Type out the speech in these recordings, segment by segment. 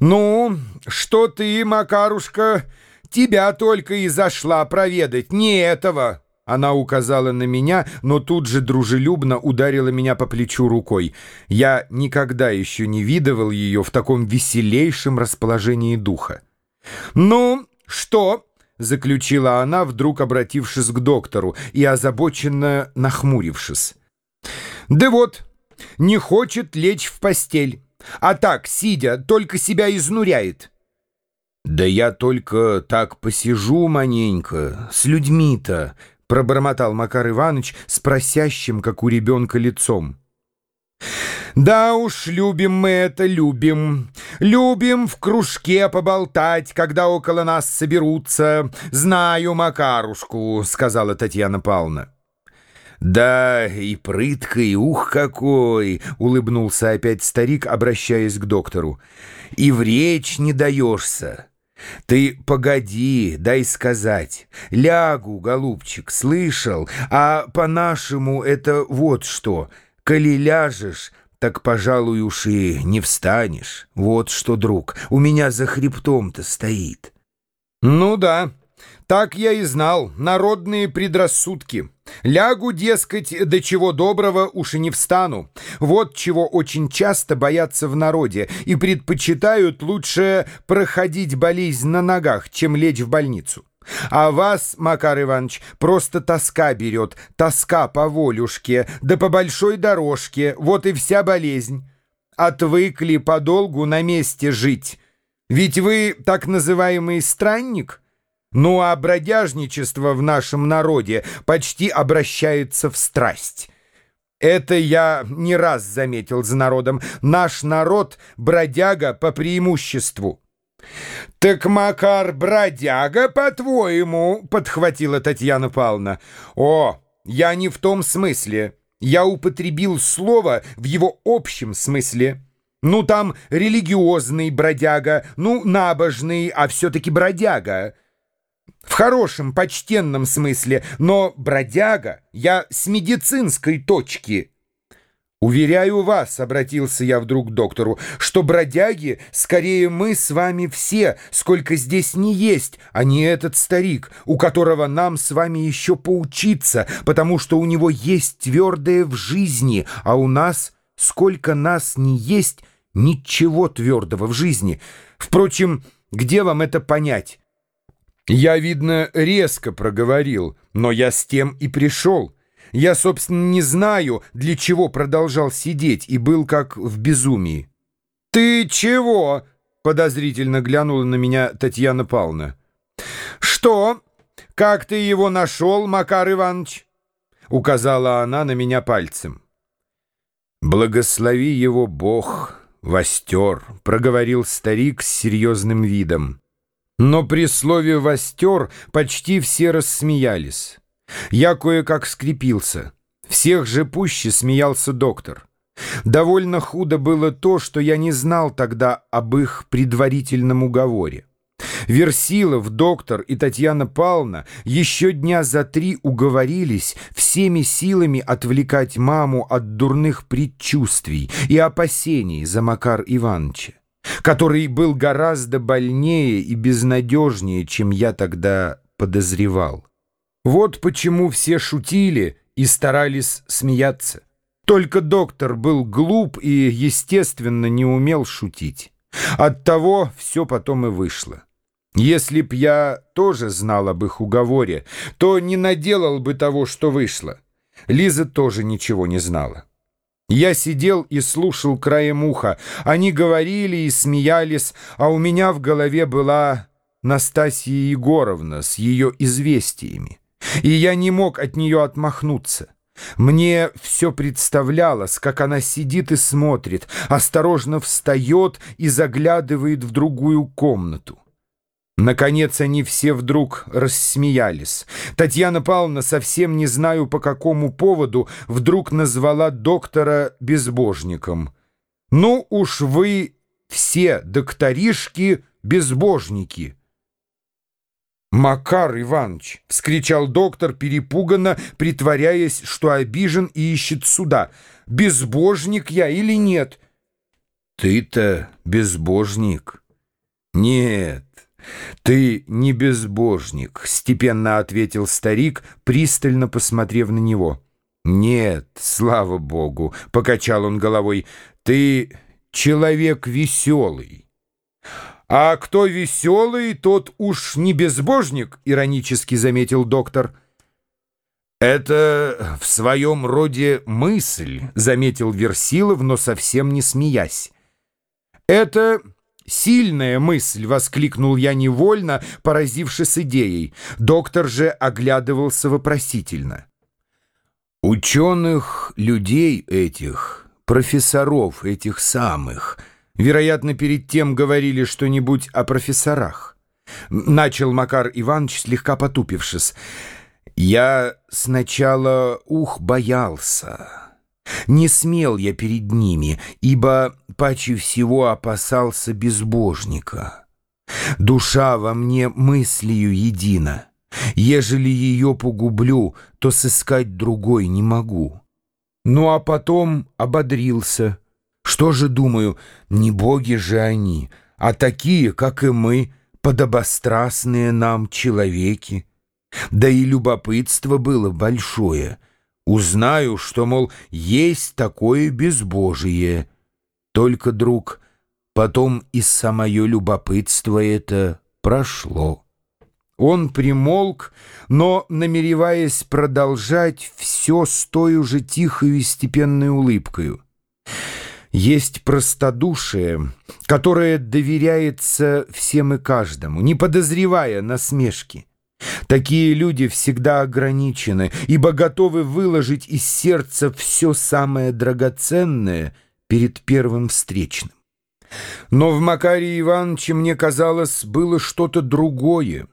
«Ну, что ты, Макарушка, тебя только и зашла проведать, не этого!» Она указала на меня, но тут же дружелюбно ударила меня по плечу рукой. Я никогда еще не видывал ее в таком веселейшем расположении духа. «Ну, что?» — заключила она, вдруг обратившись к доктору и озабоченно нахмурившись. «Да вот, не хочет лечь в постель, а так, сидя, только себя изнуряет». «Да я только так посижу маненько, с людьми-то», — пробормотал Макар Иванович с просящим, как у ребенка, лицом. «Да уж, любим мы это, любим. Любим в кружке поболтать, когда около нас соберутся. Знаю Макарушку», — сказала Татьяна Павловна. «Да, и прыткой, ух какой!» — улыбнулся опять старик, обращаясь к доктору. «И в речь не даешься». «Ты погоди, дай сказать. Лягу, голубчик, слышал, а по-нашему это вот что. Коли ляжешь, так, пожалуй, уж и не встанешь. Вот что, друг, у меня за хребтом-то стоит». «Ну да, так я и знал, народные предрассудки». Лягу, дескать, до чего доброго уж и не встану. Вот чего очень часто боятся в народе и предпочитают лучше проходить болезнь на ногах, чем лечь в больницу. А вас, Макар Иванович, просто тоска берет, тоска по волюшке, да по большой дорожке, вот и вся болезнь. Отвыкли подолгу на месте жить. Ведь вы так называемый странник — ну а бродяжничество в нашем народе почти обращается в страсть. Это я не раз заметил за народом. Наш народ — бродяга по преимуществу. «Так Макар бродяга, по-твоему?» — подхватила Татьяна Павловна. «О, я не в том смысле. Я употребил слово в его общем смысле». Ну, там религиозный бродяга, ну, набожный, а все-таки бродяга. В хорошем, почтенном смысле, но бродяга я с медицинской точки. «Уверяю вас», — обратился я вдруг к доктору, «что бродяги скорее мы с вами все, сколько здесь не есть, а не этот старик, у которого нам с вами еще поучиться, потому что у него есть твердое в жизни, а у нас, сколько нас не есть, ничего твердого в жизни. Впрочем, где вам это понять?» Я, видно, резко проговорил, но я с тем и пришел. Я, собственно, не знаю, для чего продолжал сидеть и был как в безумии. «Ты чего?» — подозрительно глянула на меня Татьяна Павловна. «Что? Как ты его нашел, Макар Иванович?» — указала она на меня пальцем. «Благослови его Бог, востер», — проговорил старик с серьезным видом. Но при слове «востер» почти все рассмеялись. Я кое-как скрепился. Всех же пуще смеялся доктор. Довольно худо было то, что я не знал тогда об их предварительном уговоре. Версилов, доктор и Татьяна Павловна еще дня за три уговорились всеми силами отвлекать маму от дурных предчувствий и опасений за Макар Ивановича который был гораздо больнее и безнадежнее, чем я тогда подозревал. Вот почему все шутили и старались смеяться. Только доктор был глуп и, естественно, не умел шутить. Оттого все потом и вышло. Если б я тоже знал об их уговоре, то не наделал бы того, что вышло. Лиза тоже ничего не знала. Я сидел и слушал краем уха. Они говорили и смеялись, а у меня в голове была Настасья Егоровна с ее известиями. И я не мог от нее отмахнуться. Мне все представлялось, как она сидит и смотрит, осторожно встает и заглядывает в другую комнату. Наконец они все вдруг рассмеялись. Татьяна Павловна, совсем не знаю по какому поводу, вдруг назвала доктора безбожником. «Ну уж вы все докторишки-безбожники!» «Макар Иванович!» — вскричал доктор перепуганно, притворяясь, что обижен и ищет суда. «Безбожник я или нет?» «Ты-то безбожник!» Нет, ты не безбожник, степенно ответил старик, пристально посмотрев на него. Нет, слава богу, покачал он головой, ты человек веселый. А кто веселый, тот уж не безбожник, иронически заметил доктор. «Это в своем роде мысль», — заметил Версилов, но совсем не смеясь. «Это сильная мысль», — воскликнул я невольно, поразившись идеей. Доктор же оглядывался вопросительно. «Ученых людей этих, профессоров этих самых, вероятно, перед тем говорили что-нибудь о профессорах». Начал Макар Иванович, слегка потупившись. Я сначала, ух, боялся. Не смел я перед ними, ибо паче всего опасался безбожника. Душа во мне мыслью едина. Ежели ее погублю, то сыскать другой не могу. Ну а потом ободрился. Что же, думаю, не боги же они, а такие, как и мы, подобострастные нам человеки. Да и любопытство было большое. Узнаю, что, мол, есть такое безбожие. Только, друг, потом и самое любопытство это прошло. Он примолк, но, намереваясь продолжать, все с той же тихой и степенной улыбкою. Есть простодушие, которое доверяется всем и каждому, не подозревая насмешки. Такие люди всегда ограничены, ибо готовы выложить из сердца все самое драгоценное перед первым встречным. Но в Макарии Ивановиче, мне казалось, было что-то другое,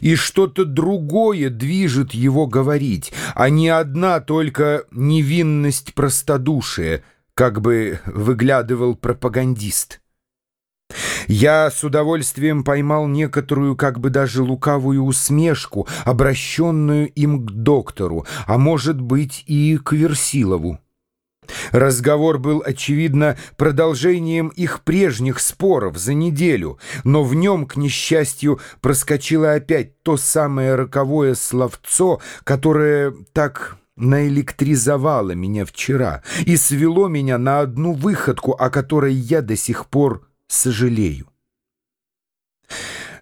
и что-то другое движет его говорить, а не одна только невинность простодушия, как бы выглядывал пропагандист. Я с удовольствием поймал некоторую, как бы даже лукавую усмешку, обращенную им к доктору, а может быть и к Версилову. Разговор был, очевидно, продолжением их прежних споров за неделю, но в нем, к несчастью, проскочило опять то самое роковое словцо, которое так наэлектризовало меня вчера и свело меня на одну выходку, о которой я до сих пор сожалею.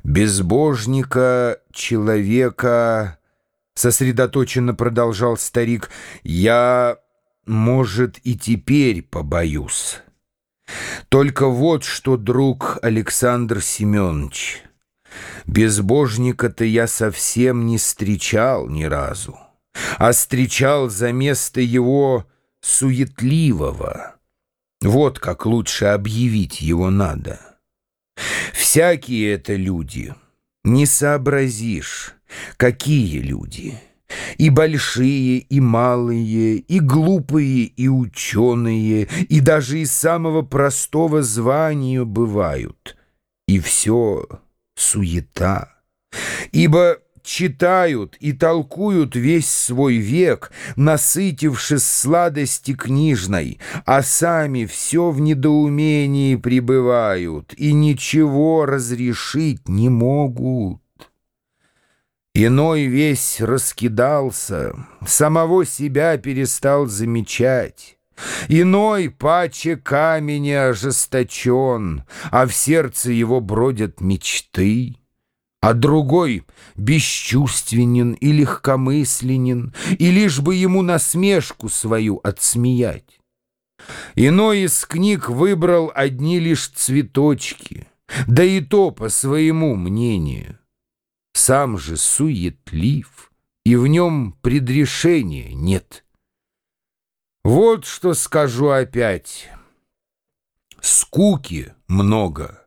Безбожника, человека, сосредоточенно продолжал старик, я, может, и теперь побоюсь. Только вот что, друг Александр Семенович, безбожника-то я совсем не встречал ни разу, а встречал за место его суетливого. Вот как лучше объявить его надо. Всякие это люди. Не сообразишь, какие люди. И большие, и малые, и глупые, и ученые, и даже из самого простого звания бывают. И все суета. Ибо читают и толкуют весь свой век, насытившись сладости книжной, а сами все в недоумении пребывают и ничего разрешить не могут. Иной весь раскидался, самого себя перестал замечать. Иной паче камень ожесточен, а в сердце его бродят мечты а другой бесчувственен и легкомысленен, и лишь бы ему насмешку свою отсмеять. Иной из книг выбрал одни лишь цветочки, да и то по своему мнению. Сам же суетлив, и в нем предрешения нет. Вот что скажу опять. Скуки много —